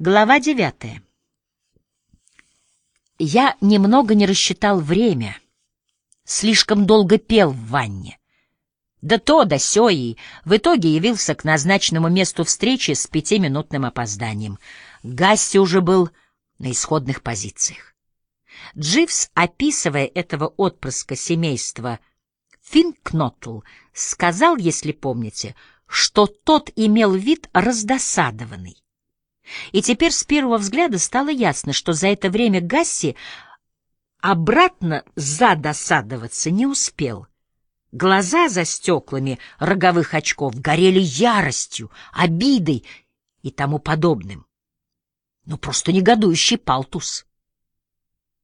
Глава девятая. Я немного не рассчитал время. Слишком долго пел в ванне. Да то, да сё, и в итоге явился к назначенному месту встречи с пятиминутным опозданием. Гасси уже был на исходных позициях. Дживс, описывая этого отпрыска семейства Финкнотл, сказал, если помните, что тот имел вид раздосадованный. И теперь с первого взгляда стало ясно, что за это время Гасси обратно задосадоваться не успел. Глаза за стеклами роговых очков горели яростью, обидой и тому подобным. Ну, просто негодующий палтус.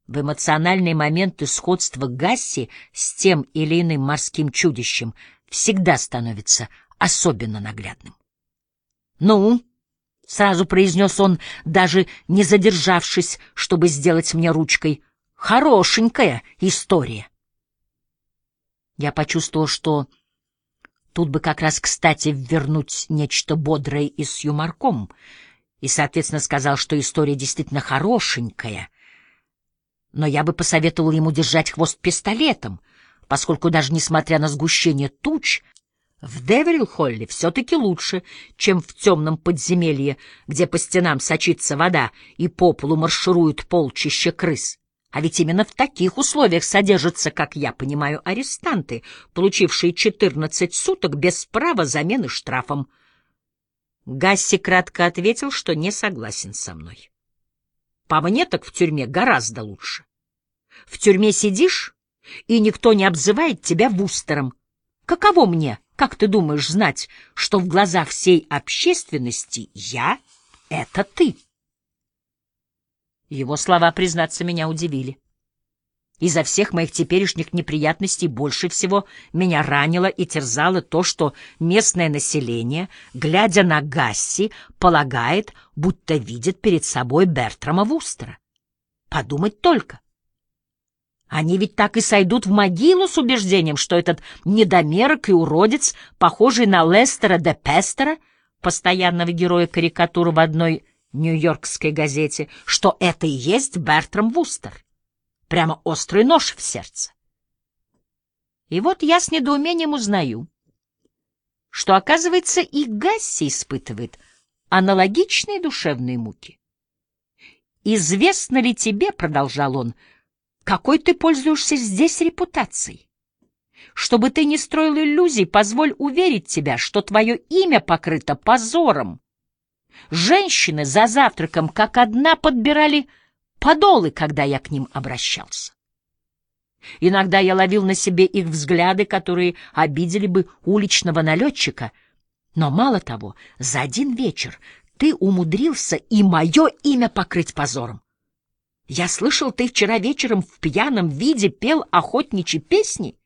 В эмоциональные моменты сходства Гасси с тем или иным морским чудищем всегда становится особенно наглядным. «Ну?» Сразу произнес он, даже не задержавшись, чтобы сделать мне ручкой. Хорошенькая история. Я почувствовал, что тут бы как раз кстати вернуть нечто бодрое и с юморком, и, соответственно, сказал, что история действительно хорошенькая. Но я бы посоветовал ему держать хвост пистолетом, поскольку даже несмотря на сгущение туч, в Деверилл-Холле все-таки лучше, чем в темном подземелье, где по стенам сочится вода и по полу маршируют полчища крыс. А ведь именно в таких условиях содержатся, как я понимаю, арестанты, получившие 14 суток без права замены штрафом. Гасси кратко ответил, что не согласен со мной. По мне так в тюрьме гораздо лучше. В тюрьме сидишь, и никто не обзывает тебя вустером. Каково мне как ты думаешь знать, что в глазах всей общественности я — это ты? Его слова, признаться, меня удивили. Изо всех моих теперешних неприятностей больше всего меня ранило и терзало то, что местное население, глядя на Гасси, полагает, будто видит перед собой Бертрама Вустера. Подумать только. Они ведь так и сойдут в могилу с убеждением, что этот недомерок и уродец, похожий на Лестера де Пестера, постоянного героя карикатуры в одной нью-йоркской газете, что это и есть Бертрам Вустер. Прямо острый нож в сердце. И вот я с недоумением узнаю, что, оказывается, и Гасси испытывает аналогичные душевные муки. «Известно ли тебе, — продолжал он, — какой ты пользуешься здесь репутацией? Чтобы ты не строил иллюзий, позволь уверить тебя, что твое имя покрыто позором. Женщины за завтраком как одна подбирали подолы, когда я к ним обращался. Иногда я ловил на себе их взгляды, которые обидели бы уличного налетчика. Но мало того, за один вечер ты умудрился и мое имя покрыть позором. Я слышал, ты вчера вечером в пьяном виде пел охотничьи песни.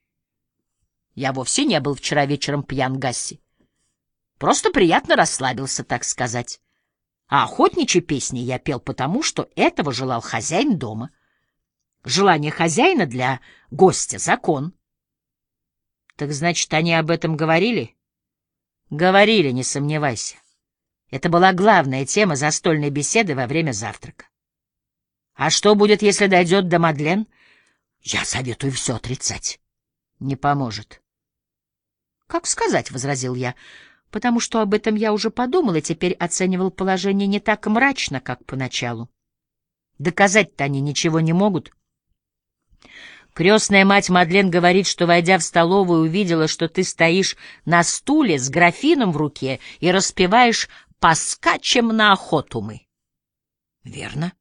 Я вовсе не был вчера вечером пьян, Гасси. Просто приятно расслабился, так сказать. А охотничьи песни я пел потому, что этого желал хозяин дома. Желание хозяина для гостя — закон. Так значит, они об этом говорили? Говорили, не сомневайся. Это была главная тема застольной беседы во время завтрака. А что будет, если дойдет до Мадлен? Я советую все отрицать. Не поможет. Как сказать, — возразил я, — потому что об этом я уже подумал и теперь оценивал положение не так мрачно, как поначалу. Доказать-то они ничего не могут. Крестная мать Мадлен говорит, что, войдя в столовую, увидела, что ты стоишь на стуле с графином в руке и распеваешь «Поскачем на охоту мы». Верно.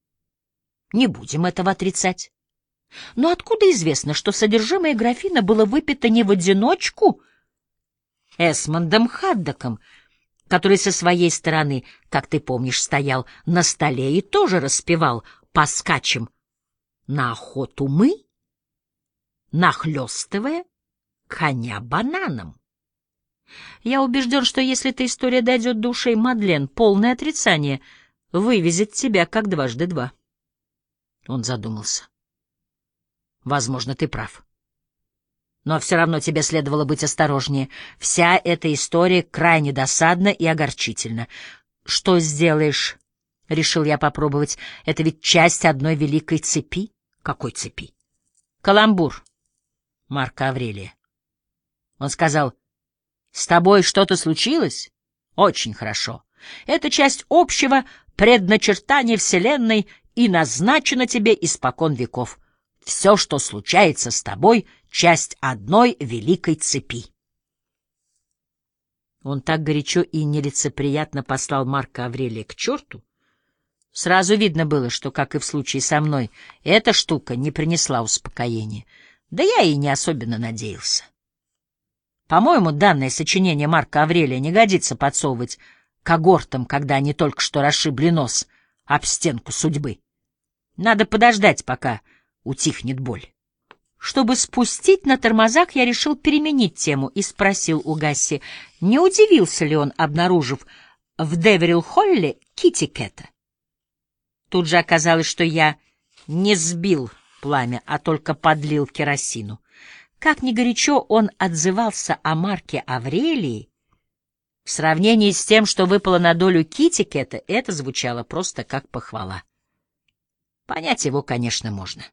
Не будем этого отрицать. Но откуда известно, что содержимое графина было выпито не в одиночку Эсмондом Хаддоком, который со своей стороны, как ты помнишь, стоял на столе и тоже распевал по на охоту мы, нахлёстывая коня бананом. Я убежден, что если эта история дойдет до ушей Мадлен, полное отрицание вывезет тебя как дважды два. Он задумался. Возможно, ты прав. Но все равно тебе следовало быть осторожнее. Вся эта история крайне досадна и огорчительна. Что сделаешь Решил я попробовать. Это ведь часть одной великой цепи. Какой цепи? Каламбур. Марка Аврелия. Он сказал, «С тобой что-то случилось?» «Очень хорошо. Это часть общего предначертания Вселенной и назначена тебе испокон веков. Все, что случается с тобой, — часть одной великой цепи». Он так горячо и нелицеприятно послал Марка Аврелия к черту. Сразу видно было, что, как и в случае со мной, эта штука не принесла успокоения. Да я и не особенно надеялся. По-моему, данное сочинение Марка Аврелия не годится подсовывать когортам, когда они только что расшибли нос об стенку судьбы. Надо подождать, пока утихнет боль. Чтобы спустить на тормозах, я решил переменить тему и спросил у Гасси, не удивился ли он, обнаружив в Деверилл-Холле Китти Кэта. Тут же оказалось, что я не сбил пламя, а только подлил керосину. Как ни горячо он отзывался о Марке Аврелии, в сравнении с тем, что выпало на долю Китикета, это звучало просто как похвала. Понять его, конечно, можно.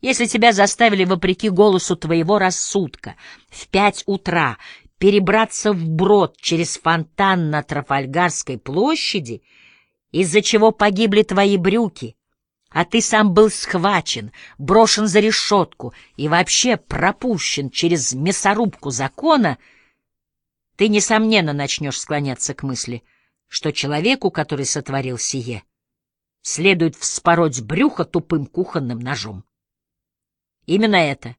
Если тебя заставили, вопреки голосу твоего рассудка, в пять утра перебраться вброд через фонтан на Трафальгарской площади, из-за чего погибли твои брюки, а ты сам был схвачен, брошен за решетку и вообще пропущен через мясорубку закона, ты, несомненно, начнешь склоняться к мысли, что человеку, который сотворил сие, следует вспороть брюхо тупым кухонным ножом. Именно это.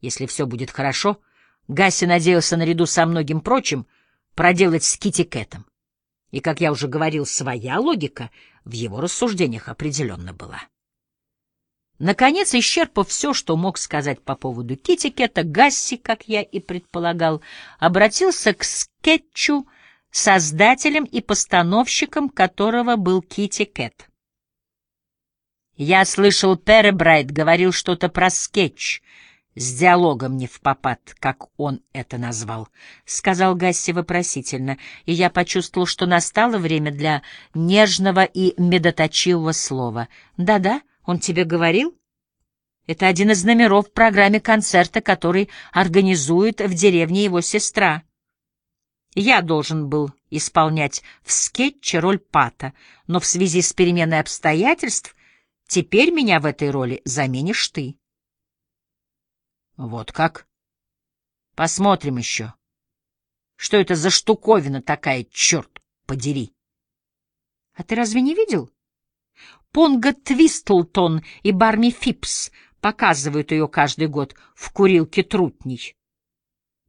Если все будет хорошо, Гасси надеялся наряду со многим прочим проделать с Китти Кэтом. И, как я уже говорил, своя логика в его рассуждениях определенно была. Наконец, исчерпав все, что мог сказать по поводу Китикета, Гасси, как я и предполагал, обратился к скетчу, создателем и постановщиком которого был Китикет. Я слышал, Перебрайт говорил что-то про скетч — с диалогом не в попад, как он это назвал, — сказал Гасси вопросительно, и я почувствовал, что настало время для нежного и медоточивого слова. «Да-да, он тебе говорил?» Это один из номеров в программе концерта, который организует в деревне его сестра. Я должен был исполнять в скетче роль Пата, но в связи с переменой обстоятельств теперь меня в этой роли заменишь ты. Вот как? Посмотрим еще. Что это за штуковина такая, черт подери? А ты разве не видел? Понга Твистлтон и Барми Фипс показывают ее каждый год в курилке Трутней.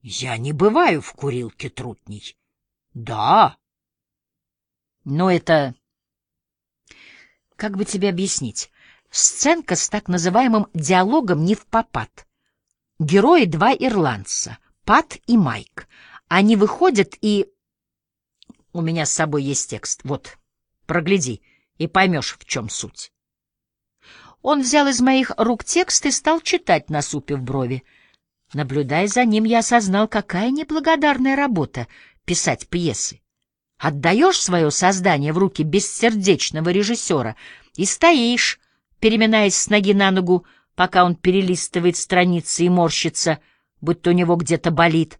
Я не бываю в курилке Трутней. Да. Но это... Как бы тебе объяснить? Сценка с так называемым диалогом не в попад. Герои два ирландца, Пат и Майк. Они выходят и... У меня с собой есть текст. Вот, прогляди, и поймешь, в чем суть. Он взял из моих рук текст и стал читать, насупив брови. Наблюдая за ним, я осознал, какая неблагодарная работа — писать пьесы. Отдаешь свое создание в руки бессердечного режиссера и стоишь, переминаясь с ноги на ногу, пока он перелистывает страницы и морщится, будто у него где-то болит,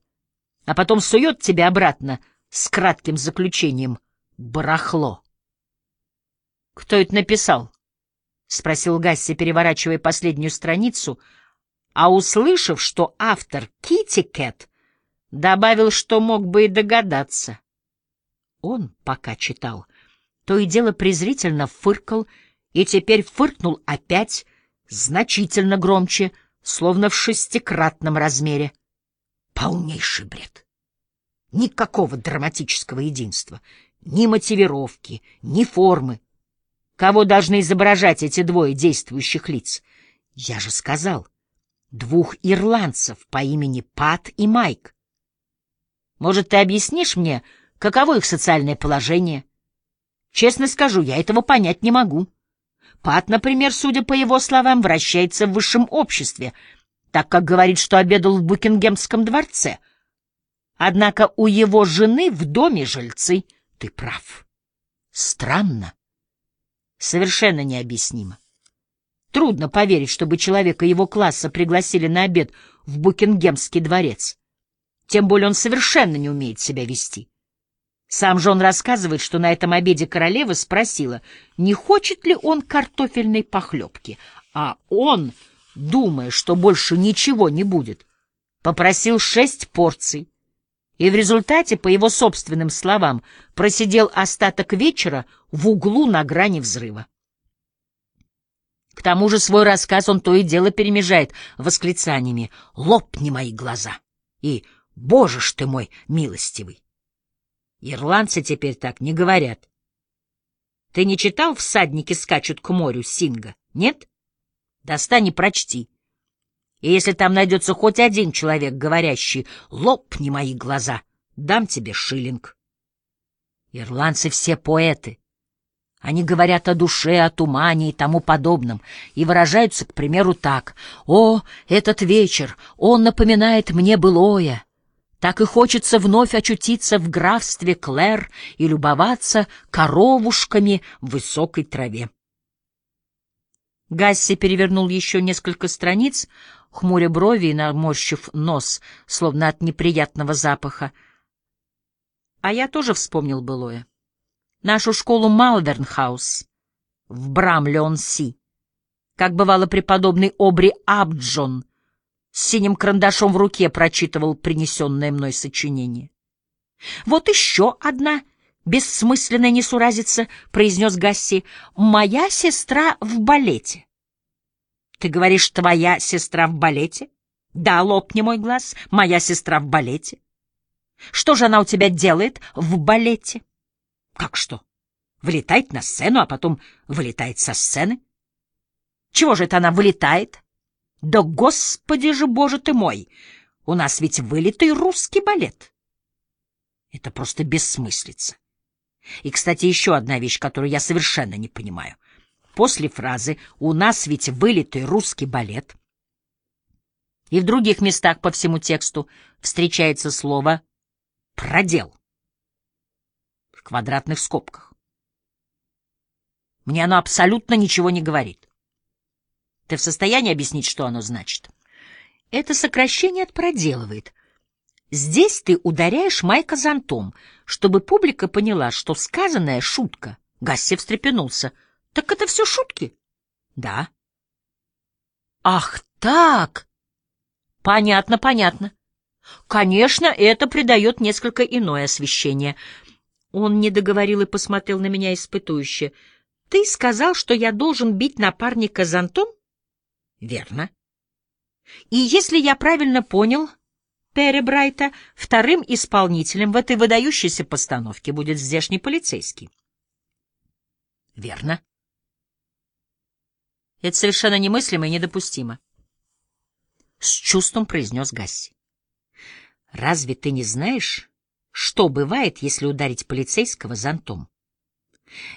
а потом сует тебя обратно с кратким заключением «барахло». «Кто это написал?» — спросил Гасси, переворачивая последнюю страницу, а, услышав, что автор Китти Кэт, добавил, что мог бы и догадаться. Он, пока читал, то и дело презрительно фыркал, и теперь фыркнул опять, значительно громче, словно в шестикратном размере. Полнейший бред. Никакого драматического единства, ни мотивировки, ни формы. Кого должны изображать эти двое действующих лиц? Я же сказал, двух ирландцев по имени Пат и Майк. Может, ты объяснишь мне, каково их социальное положение? Честно скажу, я этого понять не могу. Пат, например, судя по его словам, вращается в высшем обществе, так как говорит, что обедал в Букингемском дворце. Однако у его жены в доме жильцы. Ты прав. Странно. Совершенно необъяснимо. Трудно поверить, чтобы человека его класса пригласили на обед в Букингемский дворец. Тем более он совершенно не умеет себя вести. Сам же он рассказывает, что на этом обеде королева спросила, не хочет ли он картофельной похлебки, а он, думая, что больше ничего не будет, попросил шесть порций, и в результате, по его собственным словам, просидел остаток вечера в углу на грани взрыва. К тому же свой рассказ он то и дело перемежает восклицаниями «Лопни мои глаза!» и «Боже ж ты мой милостивый!» Ирландцы теперь так не говорят. Ты не читал «Всадники скачут к морю» Синга? Нет? Достань и прочти. И если там найдется хоть один человек, говорящий «лопни мои глаза», дам тебе шиллинг. Ирландцы все поэты. Они говорят о душе, о тумане и тому подобном, и выражаются, к примеру, так. «О, этот вечер! Он напоминает мне былое!» Так и хочется вновь очутиться в графстве Клэр и любоваться коровушками в высокой траве. Гасси перевернул еще несколько страниц, хмуря брови и наморщив нос, словно от неприятного запаха. А я тоже вспомнил былое. Нашу школу Малвернхаус в Брамлеон-Си. Как бывало преподобный Обри Абджон — с синим карандашом в руке прочитывал принесенное мной сочинение. «Вот еще одна бессмысленная несуразица», — произнес Гасси. «Моя сестра в балете». «Ты говоришь, твоя сестра в балете?» «Да, лопни мой глаз, моя сестра в балете». «Что же она у тебя делает в балете?» «Как что? Вылетает на сцену, а потом вылетает со сцены?» «Чего же это она вылетает?» Да господи же, боже ты мой! У нас ведь вылитый русский балет. Это просто бессмыслица. И, кстати, еще одна вещь, которую я совершенно не понимаю. После фразы «у нас ведь вылитый русский балет» и в других местах по всему тексту встречается слово «продел» квадратных скобках. Мне оно абсолютно ничего не говорит. Ты в состоянии объяснить, что оно значит? Это сокращение от проделывает. Здесь ты ударяешь Майка зонтом, чтобы публика поняла, что сказанная шутка. Гасси встрепенулся. Так это все шутки? Да. Ах так! Понятно, понятно. Конечно, это придает несколько иное освещение. Он не договорил и посмотрел на меня испытующе. Ты сказал, что я должен бить напарника зонтом? Верно. И если я правильно понял, Перебрайта, вторым исполнителем в этой выдающейся постановке будет здешний полицейский. Верно. Это совершенно немыслимо и недопустимо. С чувством произнес Гасси. Разве ты не знаешь, что бывает, если ударить полицейского зонтом?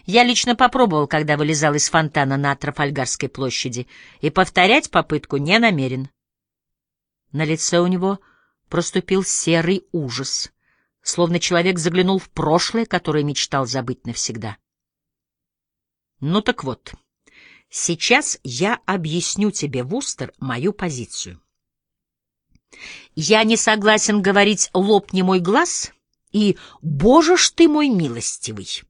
Я лично попробовал, когда вылезал из фонтана на Трафальгарской площади, и повторять попытку не намерен. На лице у него проступил серый ужас, словно человек заглянул в прошлое, которое мечтал забыть навсегда. Ну так вот, сейчас я объясню тебе, Вустер, мою позицию. Я не согласен говорить «лопни мой глаз» и «Боже ж ты мой милостивый».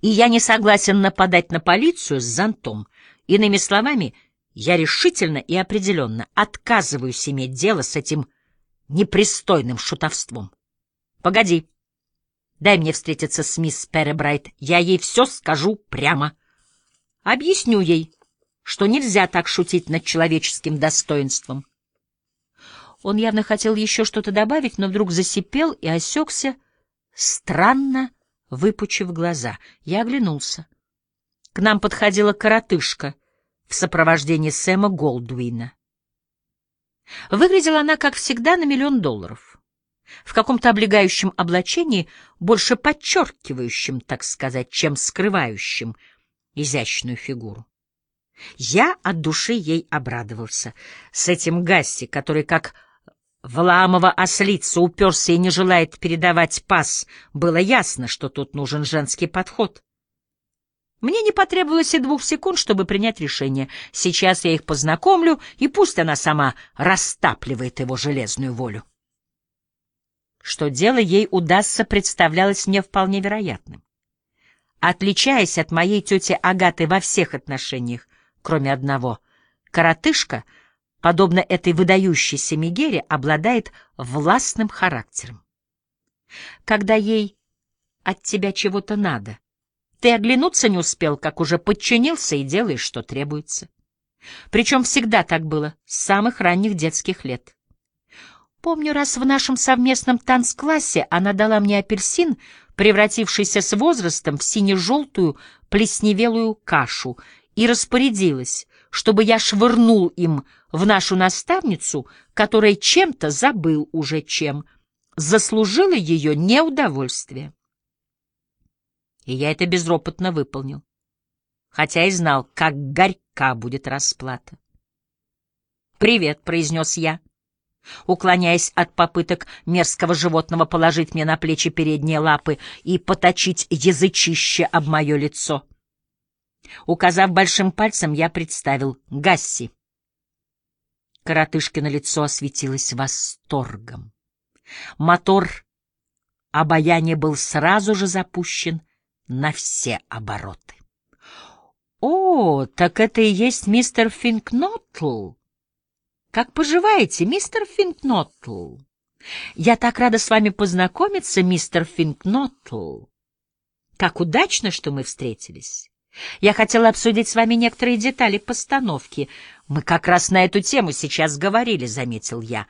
И я не согласен нападать на полицию с зонтом. Иными словами, я решительно и определенно отказываюсь иметь дело с этим непристойным шутовством. Погоди. Дай мне встретиться с мисс Перебрайт. Я ей все скажу прямо. Объясню ей, что нельзя так шутить над человеческим достоинством. Он явно хотел еще что-то добавить, но вдруг засипел и осекся, странно выпучив глаза. Я оглянулся. К нам подходила коротышка в сопровождении Сэма Голдуина. Выглядела она, как всегда, на миллион долларов. В каком-то облегающем облачении, больше подчеркивающем, так сказать, чем скрывающем изящную фигуру. Я от души ей обрадовался. С этим Гасси, который как Вламова ослица уперся и не желает передавать пас. Было ясно, что тут нужен женский подход. Мне не потребовалось и двух секунд, чтобы принять решение. Сейчас я их познакомлю, и пусть она сама растапливает его железную волю. Что дело ей удастся, представлялось мне вполне вероятным. Отличаясь от моей тети Агаты во всех отношениях, кроме одного, коротышка, подобно этой выдающейся Мегере, обладает властным характером. Когда ей от тебя чего-то надо, ты оглянуться не успел, как уже подчинился и делаешь, что требуется. Причем всегда так было, с самых ранних детских лет. Помню, раз в нашем совместном танцклассе она дала мне апельсин, превратившийся с возрастом в сине-желтую плесневелую кашу, и распорядилась, чтобы я швырнул им в нашу наставницу, которая чем-то забыл уже чем, заслужила ее неудовольствие. И я это безропотно выполнил, хотя и знал, как горька будет расплата. «Привет», — произнес я, уклоняясь от попыток мерзкого животного положить мне на плечи передние лапы и поточить язычище об мое лицо. Указав большим пальцем, я представил Гасси. Коротышкино лицо осветилось восторгом. Мотор обаяния был сразу же запущен — на все обороты. «О, так это и есть мистер Финкнотл! Как поживаете, мистер Финкнотл? Я так рада с вами познакомиться, мистер Финкнотл! Как удачно, что мы встретились!» Я хотела обсудить с вами некоторые детали постановки. Мы как раз на эту тему сейчас говорили, — заметил я.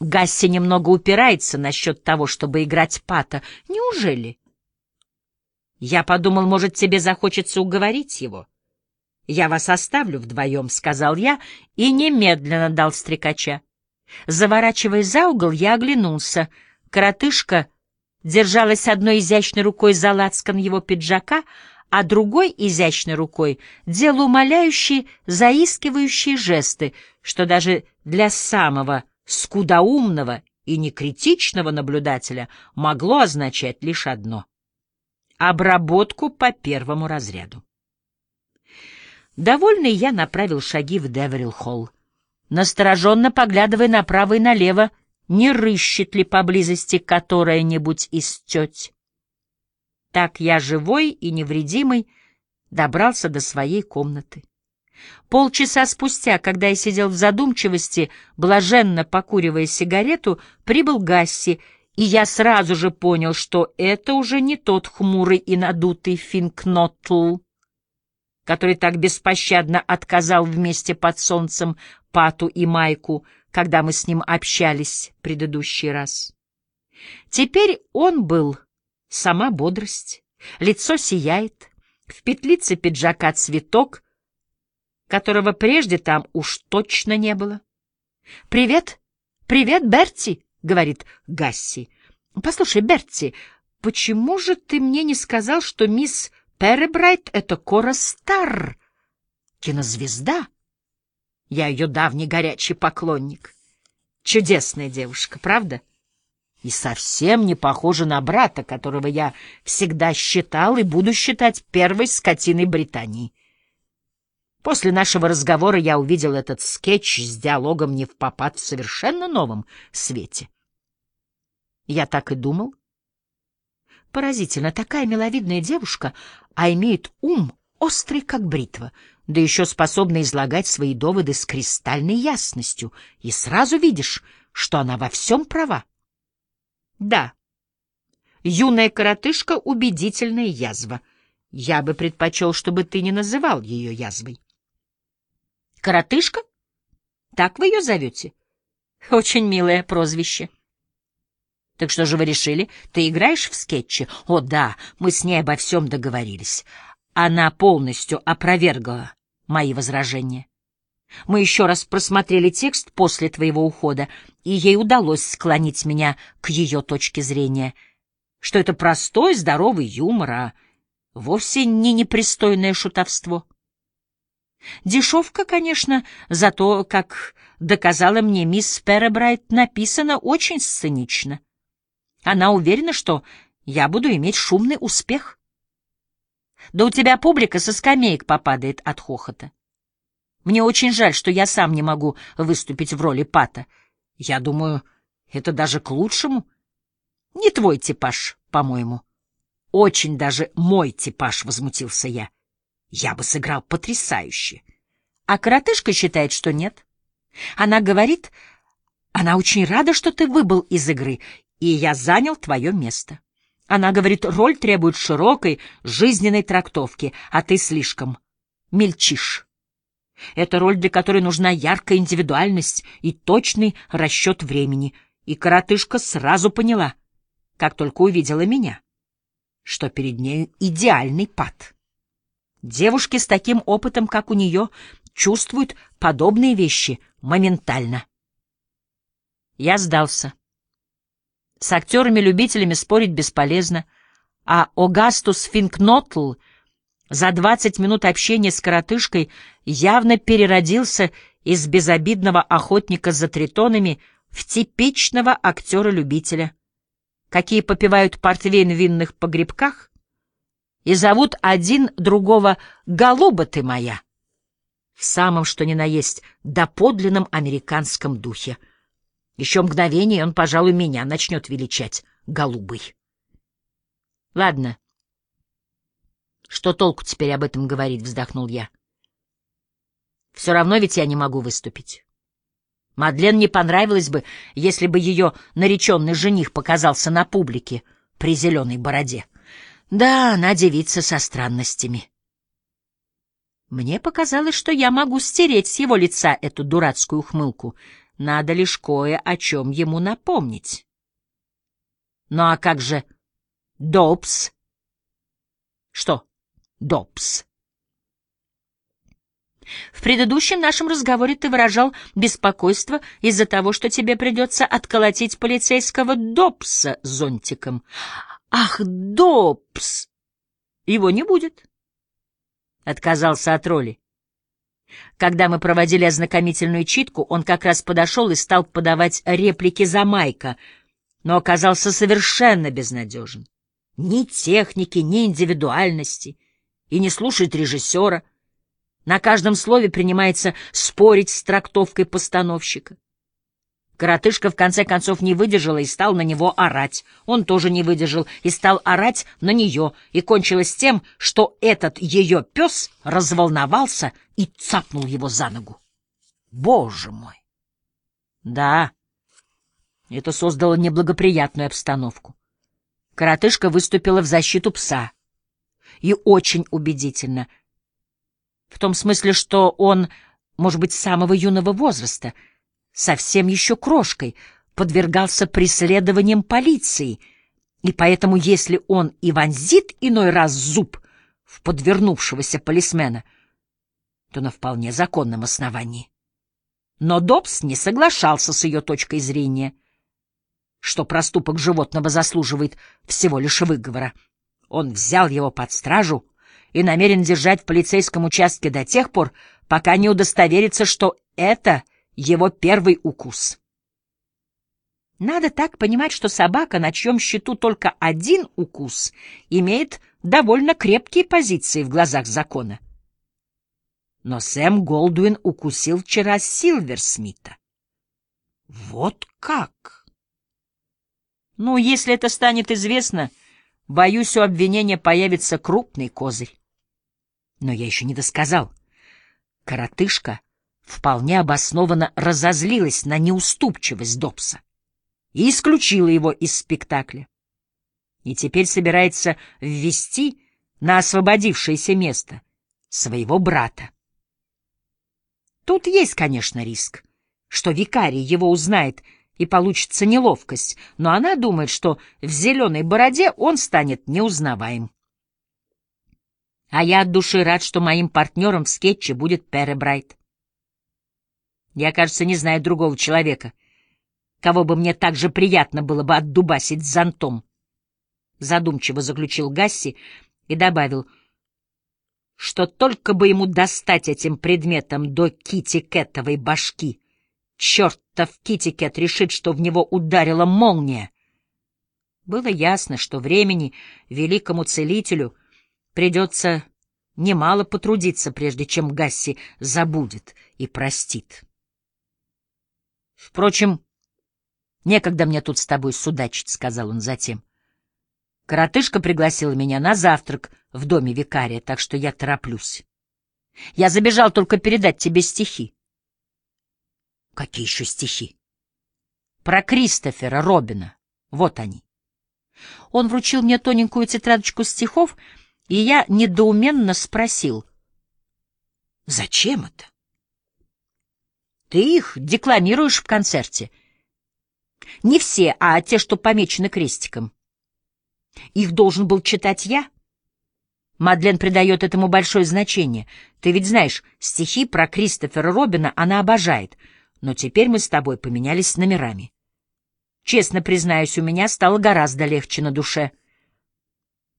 Гасси немного упирается насчет того, чтобы играть Пата. Неужели? Я подумал, может, тебе захочется уговорить его. Я вас оставлю вдвоем, — сказал я и немедленно дал стрекача. Заворачивая за угол, я оглянулся. Коротышка держалась одной изящной рукой за лацкан его пиджака, а другой изящной рукой делала умоляющие, заискивающие жесты, что даже для самого скудоумного и некритичного наблюдателя могло означать лишь одно — Обработку по первому разряду. Довольный я направил шаги в Деверилл-холл, настороженно поглядывая направо и налево, не рыщет ли поблизости которая-нибудь из теть. Так я живой и невредимый добрался до своей комнаты. Полчаса спустя, когда я сидел в задумчивости, блаженно покуривая сигарету, прибыл Гасси и я сразу же понял, что это уже не тот хмурый и надутый Финкнотл, который так беспощадно отказал вместе под солнцем Пату и Майку, когда мы с ним общались предыдущий раз. Теперь он был сама бодрость, лицо сияет, в петлице пиджака цветок, которого прежде там уж точно не было. «Привет! Привет, Берти!» говорит Гасси. «Послушай, Берти, почему же ты мне не сказал, что мисс Перебрайт — это Кора Стар, кинозвезда? Я ее давний горячий поклонник. Чудесная девушка, правда?» И совсем не похожа на брата, которого я всегда считал и буду считать первой скотиной Британии. После нашего разговора я увидел этот скетч с диалогом не в попад в совершенно новом свете. Я так и думал. Поразительно, такая миловидная девушка, а имеет ум острый, как бритва, да еще способна излагать свои доводы с кристальной ясностью, и сразу видишь, что она во всем права. Да, юная коротышка — убедительная язва. Я бы предпочел, чтобы ты не называл ее язвой. Коротышка? Так вы ее зовете? Очень милое прозвище. Так что же вы решили? Ты играешь в скетчи? О, да, мы с ней обо всем договорились. Она полностью опровергла мои возражения. Мы еще раз просмотрели текст после твоего ухода, и ей удалось склонить меня к ее точке зрения, что это простой, здоровый юмор, а вовсе не непристойное шутовство. Дешевка, конечно, зато, как доказала мне мисс Перебрайт, написано очень сценично. Она уверена, что я буду иметь шумный успех. Да у тебя публика со скамеек попадает от хохота. Мне очень жаль, что я сам не могу выступить в роли Пата. Я думаю, это даже к лучшему. Не твой типаж, по-моему. Очень даже мой типаж, — возмутился я. Я бы сыграл потрясающе. А коротышка считает, что нет. Она говорит, она очень рада, что ты выбыл из игры, и я занял твое место. Она говорит, роль требует широкой, жизненной трактовки, а ты слишком мельчишь. Это роль, для которой нужна яркая индивидуальность и точный расчет времени. И коротышка сразу поняла, как только увидела меня, что перед нею идеальный пад. Девушки с таким опытом, как у нее, чувствуют подобные вещи моментально. Я сдался. С актерами-любителями спорить бесполезно, а Огастус Финкнотл за двадцать минут общения с коротышкой явно переродился из безобидного охотника за тритонами в типичного актера-любителя, какие попивают портвейн в винных погребках и зовут один другого «голуба ты моя» в самом что ни на есть доподлинном американском духе — еще мгновение, он, пожалуй, меня начнет величать голубой. Ладно. Что толку теперь об этом говорить, вздохнул я. Все равно ведь я не могу выступить. Мадлен не понравилось бы, если бы ее нареченный жених показался на публике при зеленой бороде. Да, она девица со странностями. Мне показалось, что я могу стереть с его лица эту дурацкую ухмылку, надо лишь кое о чем ему напомнить. Ну а как же Добс? Что Добс? В предыдущем нашем разговоре ты выражал беспокойство из-за того, что тебе придется отколотить полицейского Добса зонтиком. Ах, Добс! Его не будет. Отказался от роли. Когда мы проводили ознакомительную читку, он как раз подошел и стал подавать реплики за Майка, но оказался совершенно безнадежен. Ни техники, ни индивидуальности, и не слушает режиссера. На каждом слове принимается спорить с трактовкой постановщика. Коротышка в конце концов не выдержала и стал на него орать. Он тоже не выдержал и стал орать на нее, и кончилось тем, что этот ее пес разволновался и цапнул его за ногу. Боже мой! Да, это создало неблагоприятную обстановку. Коротышка выступила в защиту пса. И очень убедительно. В том смысле, что он, может быть, самого юного возраста — совсем еще крошкой, подвергался преследованиям полиции, и поэтому если он и вонзит иной раз зуб в подвернувшегося полисмена, то на вполне законном основании. Но Добс не соглашался с ее точкой зрения, что проступок животного заслуживает всего лишь выговора. Он взял его под стражу и намерен держать в полицейском участке до тех пор, пока не удостоверится, что это — его первый укус. Надо так понимать, что собака, на чьем счету только один укус, имеет довольно крепкие позиции в глазах закона. Но Сэм Голдуин укусил вчера Силверсмита. Вот как? Ну, если это станет известно, боюсь, у обвинения появится крупный козырь. Но я еще не досказал. Коротышка вполне обоснованно разозлилась на неуступчивость Добса и исключила его из спектакля. И теперь собирается ввести на освободившееся место своего брата. Тут есть, конечно, риск, что викарий его узнает и получится неловкость, но она думает, что в зеленой бороде он станет неузнаваем. А я от души рад, что моим партнером в скетче будет Пере Брайт. Я, кажется, не знаю другого человека, кого бы мне так же приятно было бы отдубасить зонтом. Задумчиво заключил Гасси и добавил, что только бы ему достать этим предметом до Кити-Кэтовой башки. Чертов Кити-Кэт решит, что в него ударила молния. Было ясно, что времени великому целителю Придется немало потрудиться, прежде чем Гасси забудет и простит. Впрочем, некогда мне тут с тобой судачить, — сказал он затем. Коротышка пригласила меня на завтрак в доме викария, так что я тороплюсь. Я забежал только передать тебе стихи. Какие еще стихи? Про Кристофера Робина. Вот они. Он вручил мне тоненькую тетрадочку стихов, и я недоуменно спросил. Зачем это? Ты их декламируешь в концерте. Не все, а те, что помечены крестиком. Их должен был читать я. Мадлен придает этому большое значение. Ты ведь знаешь, стихи про Кристофера Робина она обожает. Но теперь мы с тобой поменялись номерами. Честно признаюсь, у меня стало гораздо легче на душе.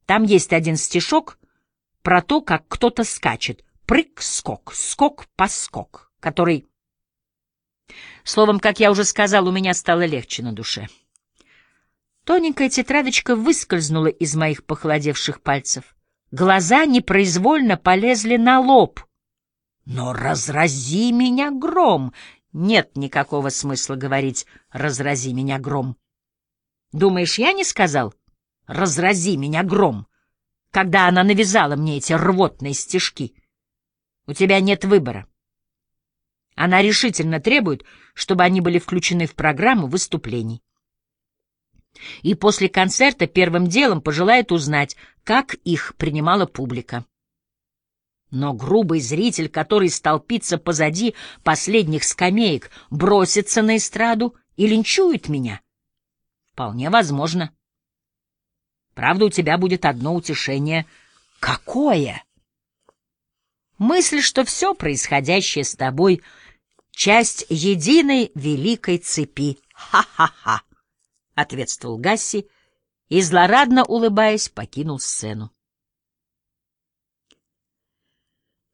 Там есть один стишок про то, как кто-то скачет. Прыг-скок, скок-поскок, который... Словом, как я уже сказал, у меня стало легче на душе. Тоненькая тетрадочка выскользнула из моих похолодевших пальцев. Глаза непроизвольно полезли на лоб. Но разрази меня гром! Нет никакого смысла говорить «разрази меня гром». Думаешь, я не сказал «разрази меня гром», когда она навязала мне эти рвотные стишки? У тебя нет выбора. Она решительно требует, чтобы они были включены в программу выступлений и после концерта первым делом пожелает узнать, как их принимала публика. Но грубый зритель, который столпится позади последних скамеек, бросится на эстраду и линчует меня. Вполне возможно. Правда, у тебя будет одно утешение. Какое? Мысль, что все происходящее с тобой — часть единой великой цепи. Ха-ха-ха! — ответствовал Гасси и, злорадно улыбаясь, покинул сцену.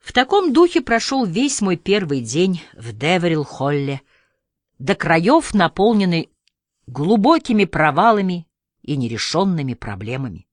В таком духе прошел весь мой первый день в Деверилл-Холле, до краев наполненный глубокими провалами и нерешенными проблемами.